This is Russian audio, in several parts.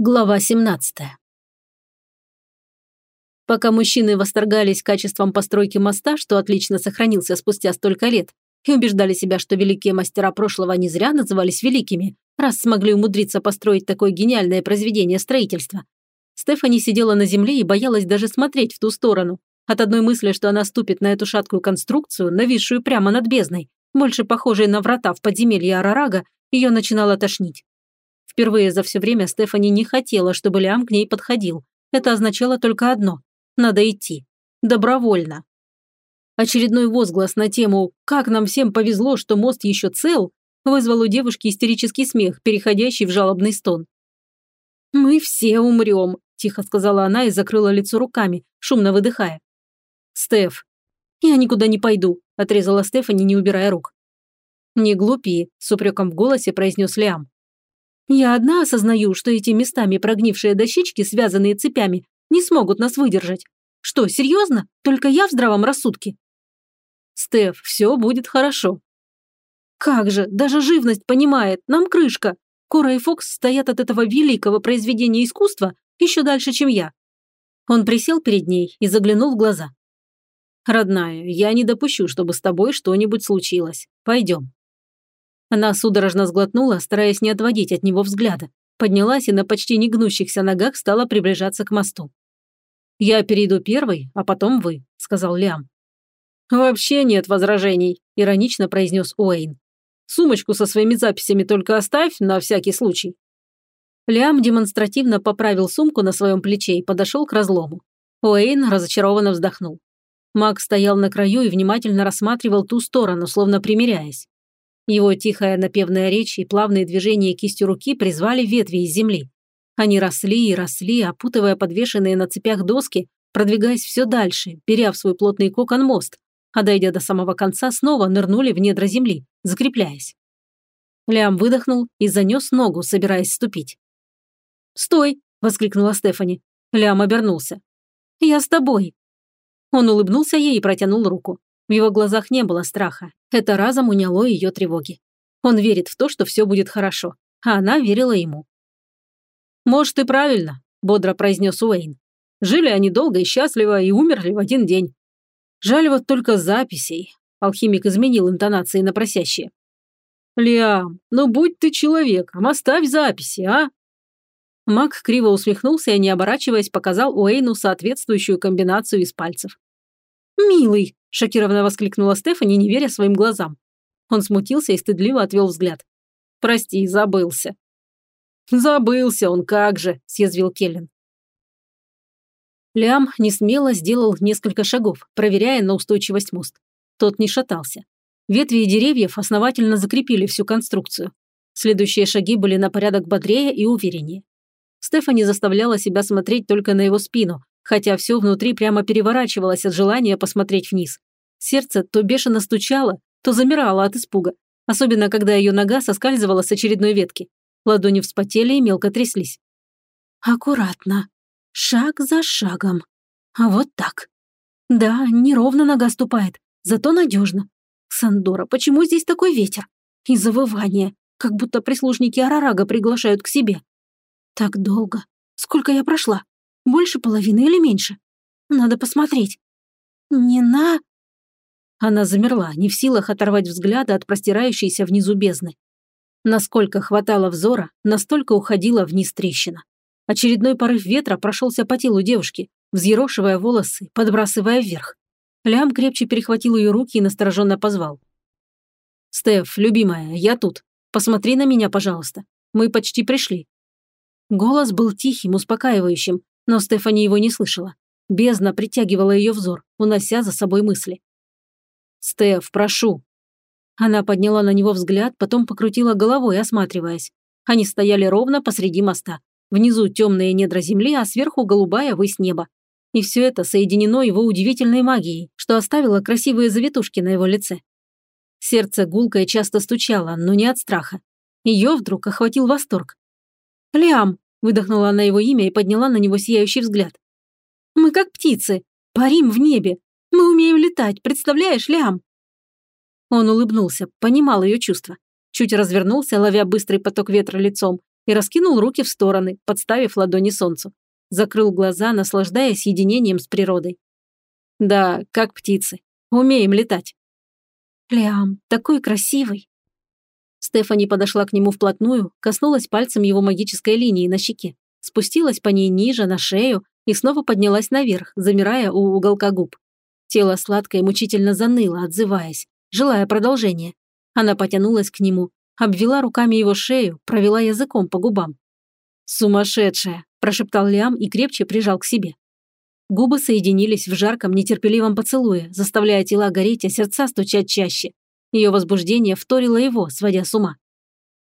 Глава 17. Пока мужчины восторгались качеством постройки моста, что отлично сохранился спустя столько лет, и убеждали себя, что великие мастера прошлого не зря назывались великими, раз смогли умудриться построить такое гениальное произведение строительства. Стефани сидела на земле и боялась даже смотреть в ту сторону. От одной мысли, что она ступит на эту шаткую конструкцию, нависшую прямо над бездной, больше похожей на врата в подземелье Арарага, ее начинало тошнить. Впервые за все время Стефани не хотела, чтобы Лиам к ней подходил. Это означало только одно – надо идти. Добровольно. Очередной возглас на тему «Как нам всем повезло, что мост еще цел» вызвал у девушки истерический смех, переходящий в жалобный стон. «Мы все умрем», – тихо сказала она и закрыла лицо руками, шумно выдыхая. «Стеф, я никуда не пойду», – отрезала Стефани, не убирая рук. «Не глупи», – с упреком в голосе произнес Лиам. Я одна осознаю, что эти местами прогнившие дощечки, связанные цепями, не смогут нас выдержать. Что, серьезно? Только я в здравом рассудке? Стеф, все будет хорошо. Как же, даже живность понимает, нам крышка. Кора и Фокс стоят от этого великого произведения искусства еще дальше, чем я. Он присел перед ней и заглянул в глаза. «Родная, я не допущу, чтобы с тобой что-нибудь случилось. Пойдем». Она судорожно сглотнула, стараясь не отводить от него взгляда. Поднялась и на почти не гнущихся ногах стала приближаться к мосту. «Я перейду первый, а потом вы», – сказал Лиам. «Вообще нет возражений», – иронично произнес Уэйн. «Сумочку со своими записями только оставь на всякий случай». Лиам демонстративно поправил сумку на своем плече и подошел к разлому. Уэйн разочарованно вздохнул. Маг стоял на краю и внимательно рассматривал ту сторону, словно примиряясь. Его тихая напевная речь и плавные движения кистью руки призвали ветви из земли. Они росли и росли, опутывая подвешенные на цепях доски, продвигаясь все дальше, беря в свой плотный кокон мост, а дойдя до самого конца, снова нырнули в недра земли, закрепляясь. Лям выдохнул и занес ногу, собираясь ступить. «Стой!» – воскликнула Стефани. Лям обернулся. «Я с тобой!» Он улыбнулся ей и протянул руку. В его глазах не было страха. Это разом уняло ее тревоги. Он верит в то, что все будет хорошо, а она верила ему. «Может, и правильно», – бодро произнес Уэйн. «Жили они долго и счастливо и умерли в один день. Жаль вот только записей». Алхимик изменил интонации на просящие. «Лиам, ну будь ты человеком, оставь записи, а?» Мак криво усмехнулся и, не оборачиваясь, показал Уэйну соответствующую комбинацию из пальцев. «Милый!» – шокированно воскликнула Стефани, не веря своим глазам. Он смутился и стыдливо отвел взгляд. «Прости, забылся». «Забылся он, как же!» – съязвил Келлен. Лям несмело сделал несколько шагов, проверяя на устойчивость мост. Тот не шатался. Ветви и деревьев основательно закрепили всю конструкцию. Следующие шаги были на порядок бодрее и увереннее. Стефани заставляла себя смотреть только на его спину, хотя все внутри прямо переворачивалось от желания посмотреть вниз. Сердце то бешено стучало, то замирало от испуга, особенно когда ее нога соскальзывала с очередной ветки. Ладони вспотели и мелко тряслись. «Аккуратно. Шаг за шагом. Вот так. Да, неровно нога ступает, зато надежно. Сандора, почему здесь такой ветер? И завывание, как будто прислужники Арарага приглашают к себе. Так долго. Сколько я прошла? Больше половины или меньше? Надо посмотреть. Не на...» Она замерла, не в силах оторвать взгляда от простирающейся внизу бездны. Насколько хватало взора, настолько уходила вниз трещина. Очередной порыв ветра прошелся по телу девушки, взъерошивая волосы, подбрасывая вверх. Лям крепче перехватил ее руки и настороженно позвал. «Стеф, любимая, я тут. Посмотри на меня, пожалуйста. Мы почти пришли». Голос был тихим, успокаивающим, но Стефани его не слышала. Бездна притягивала ее взор, унося за собой мысли. «Стеф, прошу!» Она подняла на него взгляд, потом покрутила головой, осматриваясь. Они стояли ровно посреди моста. Внизу темные недра земли, а сверху голубая высь неба. И все это соединено его удивительной магией, что оставило красивые завитушки на его лице. Сердце гулко и часто стучало, но не от страха. Ее вдруг охватил восторг. «Лиам, Выдохнула она его имя и подняла на него сияющий взгляд. «Мы как птицы, парим в небе. Мы умеем летать, представляешь, Лям?» Он улыбнулся, понимал ее чувства. Чуть развернулся, ловя быстрый поток ветра лицом, и раскинул руки в стороны, подставив ладони солнцу. Закрыл глаза, наслаждаясь единением с природой. Да, как птицы. Умеем летать. Лиам, такой красивый. Стефани подошла к нему вплотную, коснулась пальцем его магической линии на щеке, спустилась по ней ниже, на шею и снова поднялась наверх, замирая у уголка губ. Тело сладко и мучительно заныло, отзываясь, желая продолжения. Она потянулась к нему, обвела руками его шею, провела языком по губам. «Сумасшедшая!» – прошептал Лиам и крепче прижал к себе. Губы соединились в жарком, нетерпеливом поцелуе, заставляя тела гореть, а сердца стучать чаще. Ее возбуждение вторило его, сводя с ума.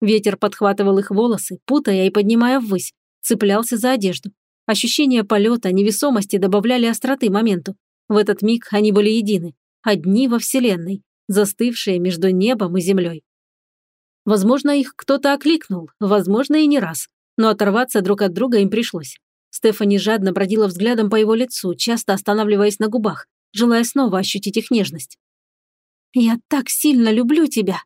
Ветер подхватывал их волосы, путая и поднимая ввысь, цеплялся за одежду. Ощущения полета, невесомости добавляли остроты моменту. В этот миг они были едины, одни во Вселенной, застывшие между небом и землей. Возможно, их кто-то окликнул, возможно, и не раз, но оторваться друг от друга им пришлось. Стефани жадно бродила взглядом по его лицу, часто останавливаясь на губах, желая снова ощутить их нежность. «Я так сильно люблю тебя!»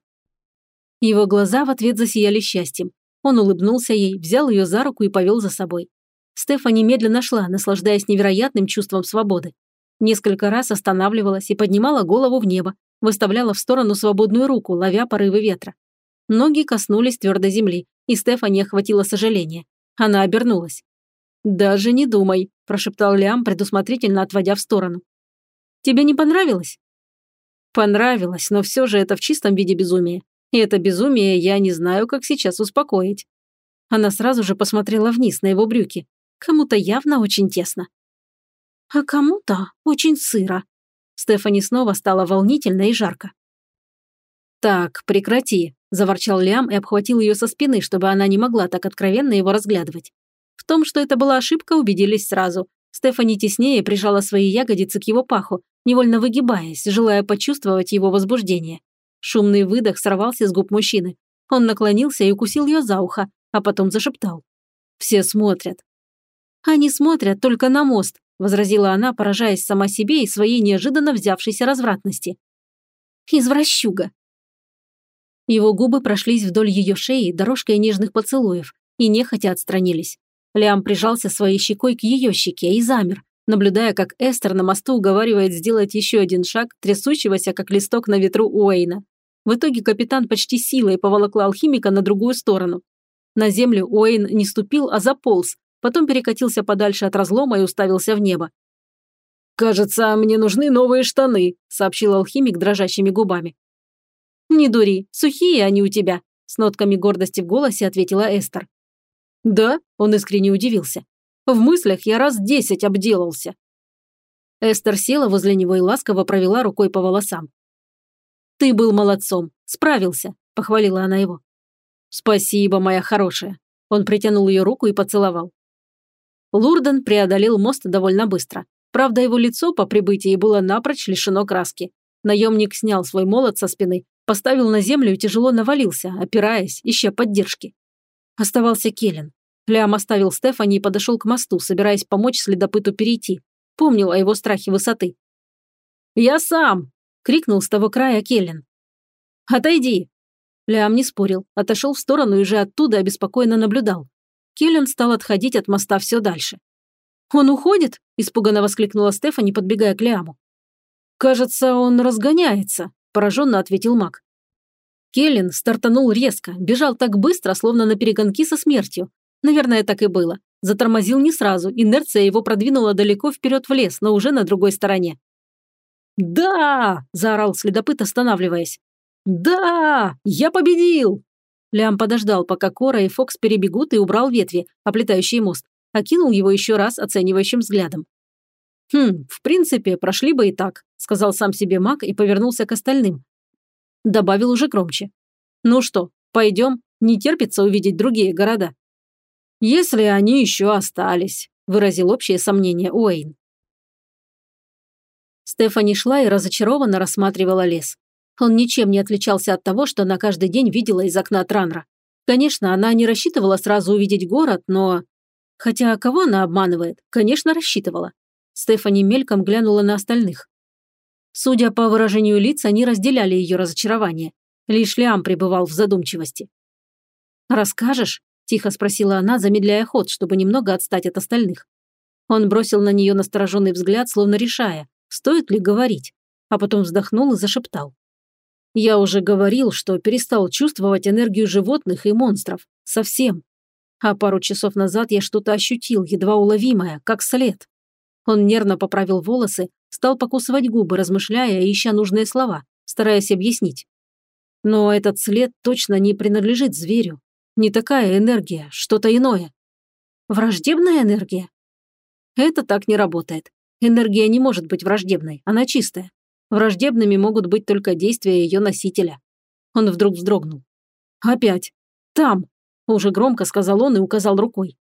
Его глаза в ответ засияли счастьем. Он улыбнулся ей, взял ее за руку и повел за собой. Стефани медленно шла, наслаждаясь невероятным чувством свободы. Несколько раз останавливалась и поднимала голову в небо, выставляла в сторону свободную руку, ловя порывы ветра. Ноги коснулись твердой земли, и Стефани охватило сожаление. Она обернулась. «Даже не думай», – прошептал Лиам, предусмотрительно отводя в сторону. «Тебе не понравилось?» «Понравилось, но все же это в чистом виде безумие. И это безумие я не знаю, как сейчас успокоить». Она сразу же посмотрела вниз на его брюки. Кому-то явно очень тесно. «А кому-то очень сыро». Стефани снова стала волнительно и жарко. «Так, прекрати», – заворчал Лиам и обхватил ее со спины, чтобы она не могла так откровенно его разглядывать. В том, что это была ошибка, убедились сразу. Стефани теснее прижала свои ягодицы к его паху, невольно выгибаясь, желая почувствовать его возбуждение. Шумный выдох сорвался с губ мужчины. Он наклонился и укусил ее за ухо, а потом зашептал. «Все смотрят». «Они смотрят только на мост», – возразила она, поражаясь сама себе и своей неожиданно взявшейся развратности. «Извращуга». Его губы прошлись вдоль ее шеи дорожкой нежных поцелуев и нехотя отстранились. Лиам прижался своей щекой к ее щеке и замер, наблюдая, как Эстер на мосту уговаривает сделать еще один шаг трясущегося, как листок на ветру Уэйна. В итоге капитан почти силой поволокла алхимика на другую сторону. На землю Уэйн не ступил, а заполз, потом перекатился подальше от разлома и уставился в небо. «Кажется, мне нужны новые штаны», – сообщил алхимик дрожащими губами. «Не дури, сухие они у тебя», – с нотками гордости в голосе ответила Эстер. «Да?» – он искренне удивился. «В мыслях я раз десять обделался». Эстер села возле него и ласково провела рукой по волосам. «Ты был молодцом, справился», – похвалила она его. «Спасибо, моя хорошая». Он притянул ее руку и поцеловал. Лурден преодолел мост довольно быстро. Правда, его лицо по прибытии было напрочь лишено краски. Наемник снял свой молот со спины, поставил на землю и тяжело навалился, опираясь, ища поддержки. Оставался Келлен. Лям оставил Стефани и подошел к мосту, собираясь помочь следопыту перейти. Помнил о его страхе высоты. «Я сам!» – крикнул с того края Келлен. «Отойди!» Лям не спорил, отошел в сторону и уже оттуда обеспокоенно наблюдал. Келлен стал отходить от моста все дальше. «Он уходит?» – испуганно воскликнула Стефани, подбегая к Лиаму. «Кажется, он разгоняется», – пораженно ответил маг. Келлен стартанул резко, бежал так быстро, словно на перегонки со смертью. Наверное, так и было. Затормозил не сразу, инерция его продвинула далеко вперед в лес, но уже на другой стороне. «Да!» – заорал следопыт, останавливаясь. «Да! Я победил!» Лям подождал, пока Кора и Фокс перебегут и убрал ветви, оплетающий мост, окинул его еще раз оценивающим взглядом. «Хм, в принципе, прошли бы и так», – сказал сам себе маг и повернулся к остальным, добавил уже громче. «Ну что, пойдем? Не терпится увидеть другие города». «Если они еще остались», – выразил общее сомнение Уэйн. Стефани шла и разочарованно рассматривала лес. Он ничем не отличался от того, что она каждый день видела из окна Транра. Конечно, она не рассчитывала сразу увидеть город, но... Хотя кого она обманывает? Конечно, рассчитывала. Стефани мельком глянула на остальных. Судя по выражению лиц, они разделяли ее разочарование. Лишь Лиам пребывал в задумчивости. «Расскажешь?» – тихо спросила она, замедляя ход, чтобы немного отстать от остальных. Он бросил на нее настороженный взгляд, словно решая, стоит ли говорить, а потом вздохнул и зашептал. «Я уже говорил, что перестал чувствовать энергию животных и монстров. Совсем. А пару часов назад я что-то ощутил, едва уловимое, как след». Он нервно поправил волосы, стал покусывать губы, размышляя и ища нужные слова, стараясь объяснить. Но этот след точно не принадлежит зверю. Не такая энергия, что-то иное. Враждебная энергия? Это так не работает. Энергия не может быть враждебной, она чистая. Враждебными могут быть только действия ее носителя. Он вдруг вздрогнул. «Опять! Там!» – уже громко сказал он и указал рукой.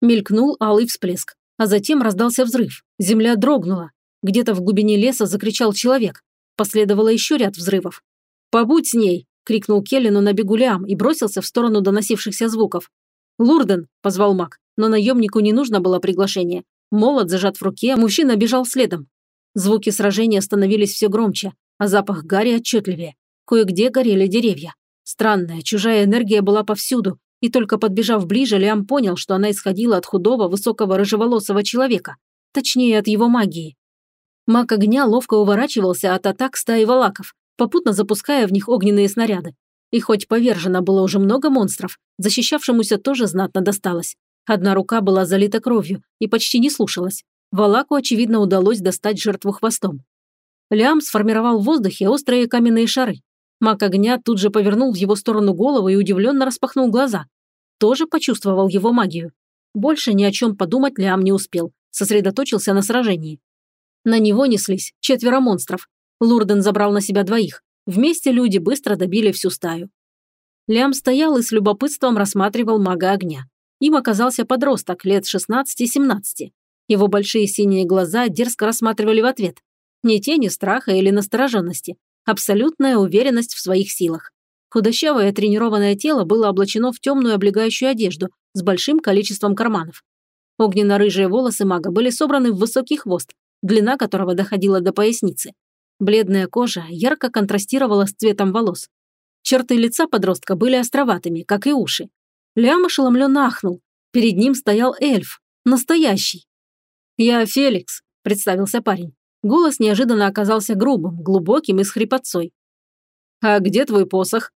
Мелькнул алый всплеск, а затем раздался взрыв. Земля дрогнула. Где-то в глубине леса закричал человек. Последовало еще ряд взрывов. «Побудь с ней!» – крикнул Келлину на бегу и бросился в сторону доносившихся звуков. «Лурден!» – позвал маг, но наемнику не нужно было приглашение. Молот зажат в руке, мужчина бежал следом. Звуки сражения становились все громче, а запах гари отчетливее. Кое-где горели деревья. Странная, чужая энергия была повсюду, и только подбежав ближе, Лиам понял, что она исходила от худого, высокого, рыжеволосого человека. Точнее, от его магии. Маг огня ловко уворачивался от атак стаи валаков, попутно запуская в них огненные снаряды. И хоть повержено было уже много монстров, защищавшемуся тоже знатно досталось. Одна рука была залита кровью и почти не слушалась. Валаку, очевидно, удалось достать жертву хвостом. Лиам сформировал в воздухе острые каменные шары. Маг огня тут же повернул в его сторону голову и удивленно распахнул глаза. Тоже почувствовал его магию. Больше ни о чем подумать Лиам не успел, сосредоточился на сражении. На него неслись четверо монстров. Лурден забрал на себя двоих. Вместе люди быстро добили всю стаю. Лям стоял и с любопытством рассматривал мага огня. Им оказался подросток лет 16-17. Его большие синие глаза дерзко рассматривали в ответ. Ни тени страха или настороженности. Абсолютная уверенность в своих силах. Худощавое тренированное тело было облачено в темную облегающую одежду с большим количеством карманов. Огненно-рыжие волосы мага были собраны в высокий хвост, длина которого доходила до поясницы. Бледная кожа ярко контрастировала с цветом волос. Черты лица подростка были островатыми, как и уши. Лям ошеломленно ахнул. Перед ним стоял эльф. Настоящий. «Я Феликс», – представился парень. Голос неожиданно оказался грубым, глубоким и с хрипотцой. «А где твой посох?»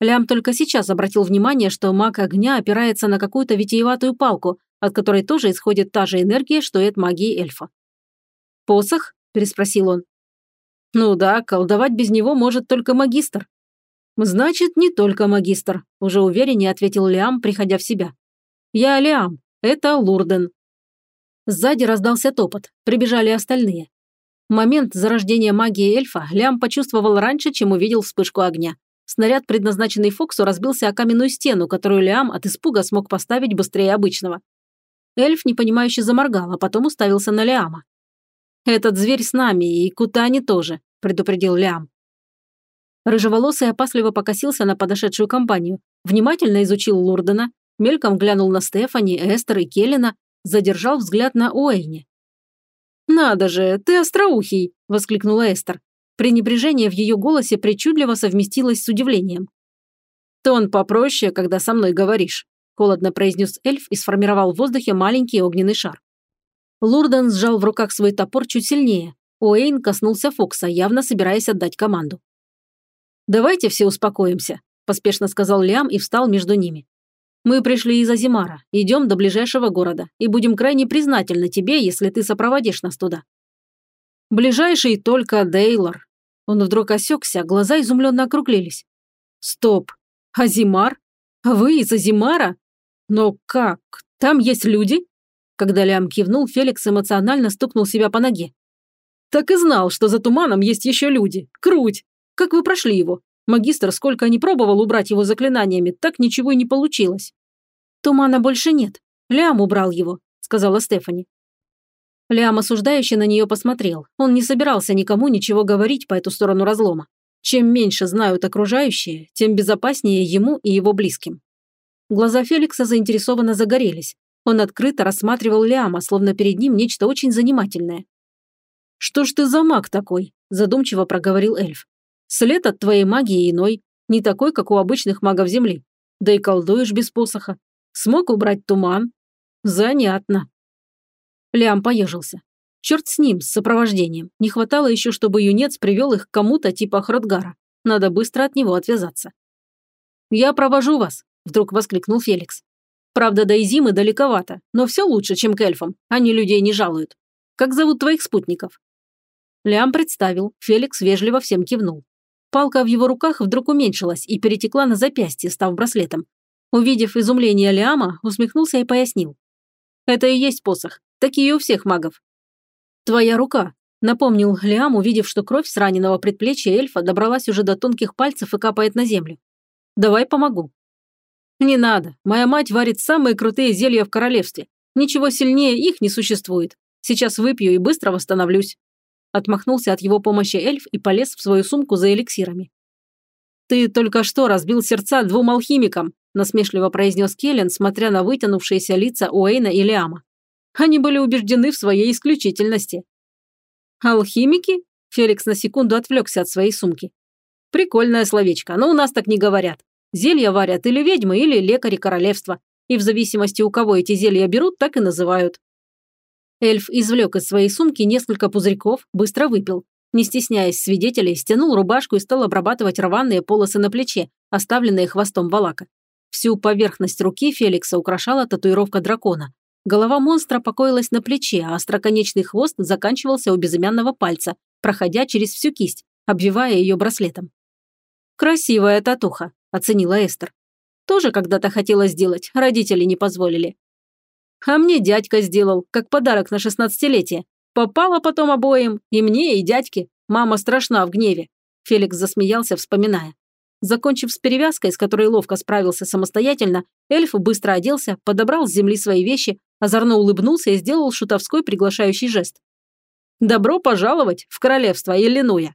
Лям только сейчас обратил внимание, что маг огня опирается на какую-то витиеватую палку, от которой тоже исходит та же энергия, что и от магии эльфа. «Посох?» – переспросил он. «Ну да, колдовать без него может только магистр». «Значит, не только магистр», – уже увереннее ответил Лиам, приходя в себя. «Я Лиам, это Лурден». Сзади раздался топот, прибежали остальные. Момент зарождения магии эльфа Лиам почувствовал раньше, чем увидел вспышку огня. Снаряд, предназначенный Фоксу, разбился о каменную стену, которую Лиам от испуга смог поставить быстрее обычного. Эльф непонимающе заморгал, а потом уставился на Лиама. «Этот зверь с нами, и Кутани тоже», – предупредил Лям. Рыжеволосый опасливо покосился на подошедшую компанию, внимательно изучил Лурдена, мельком глянул на Стефани, Эстер и Келлина, задержал взгляд на Уэйни. «Надо же, ты остроухий!» – воскликнула Эстер. Пренебрежение в ее голосе причудливо совместилось с удивлением. «Тон попроще, когда со мной говоришь», – холодно произнес эльф и сформировал в воздухе маленький огненный шар. Лурден сжал в руках свой топор чуть сильнее. Уэйн коснулся Фокса, явно собираясь отдать команду. «Давайте все успокоимся», – поспешно сказал Лиам и встал между ними. «Мы пришли из Азимара, идем до ближайшего города и будем крайне признательны тебе, если ты сопроводишь нас туда». «Ближайший только Дейлор». Он вдруг осекся, глаза изумленно округлились. «Стоп! Азимар? Вы из Азимара? Но как? Там есть люди?» Когда Лям кивнул, Феликс эмоционально стукнул себя по ноге. «Так и знал, что за туманом есть еще люди. Круть! Как вы прошли его? Магистр сколько не пробовал убрать его заклинаниями, так ничего и не получилось». «Тумана больше нет. Лям убрал его», — сказала Стефани. Лям осуждающе на нее посмотрел. Он не собирался никому ничего говорить по эту сторону разлома. Чем меньше знают окружающие, тем безопаснее ему и его близким. Глаза Феликса заинтересованно загорелись. Он открыто рассматривал Лиама, словно перед ним нечто очень занимательное. «Что ж ты за маг такой?» – задумчиво проговорил эльф. «След от твоей магии иной, не такой, как у обычных магов Земли. Да и колдуешь без посоха. Смог убрать туман. Занятно. Лиам поежился. Черт с ним, с сопровождением. Не хватало еще, чтобы юнец привел их к кому-то типа Хротгара. Надо быстро от него отвязаться. «Я провожу вас», – вдруг воскликнул Феликс. «Правда, до Изимы далековато, но все лучше, чем к эльфам. Они людей не жалуют. Как зовут твоих спутников?» Лиам представил, Феликс вежливо всем кивнул. Палка в его руках вдруг уменьшилась и перетекла на запястье, став браслетом. Увидев изумление Лиама, усмехнулся и пояснил. «Это и есть посох. Такие у всех магов. «Твоя рука», – напомнил Лиам, увидев, что кровь с раненого предплечья эльфа добралась уже до тонких пальцев и капает на землю. «Давай помогу». «Не надо. Моя мать варит самые крутые зелья в королевстве. Ничего сильнее их не существует. Сейчас выпью и быстро восстановлюсь». Отмахнулся от его помощи эльф и полез в свою сумку за эликсирами. «Ты только что разбил сердца двум алхимикам», насмешливо произнес Келлен, смотря на вытянувшиеся лица Уэйна и Лиама. Они были убеждены в своей исключительности. «Алхимики?» Феликс на секунду отвлекся от своей сумки. «Прикольное словечко, но у нас так не говорят. Зелья варят или ведьмы, или лекари королевства. И в зависимости, у кого эти зелья берут, так и называют». Эльф извлек из своей сумки несколько пузырьков, быстро выпил. Не стесняясь свидетелей, стянул рубашку и стал обрабатывать рваные полосы на плече, оставленные хвостом валака. Всю поверхность руки Феликса украшала татуировка дракона, Голова монстра покоилась на плече, а остроконечный хвост заканчивался у безымянного пальца, проходя через всю кисть, обвивая ее браслетом. «Красивая татуха», – оценила Эстер. «Тоже когда-то хотела сделать, родители не позволили». «А мне дядька сделал, как подарок на шестнадцатилетие. Попало потом обоим, и мне, и дядьке. Мама страшна в гневе», – Феликс засмеялся, вспоминая. Закончив с перевязкой, с которой ловко справился самостоятельно, эльф быстро оделся, подобрал с земли свои вещи, озорно улыбнулся и сделал шутовской приглашающий жест. «Добро пожаловать в королевство Иллинуя!»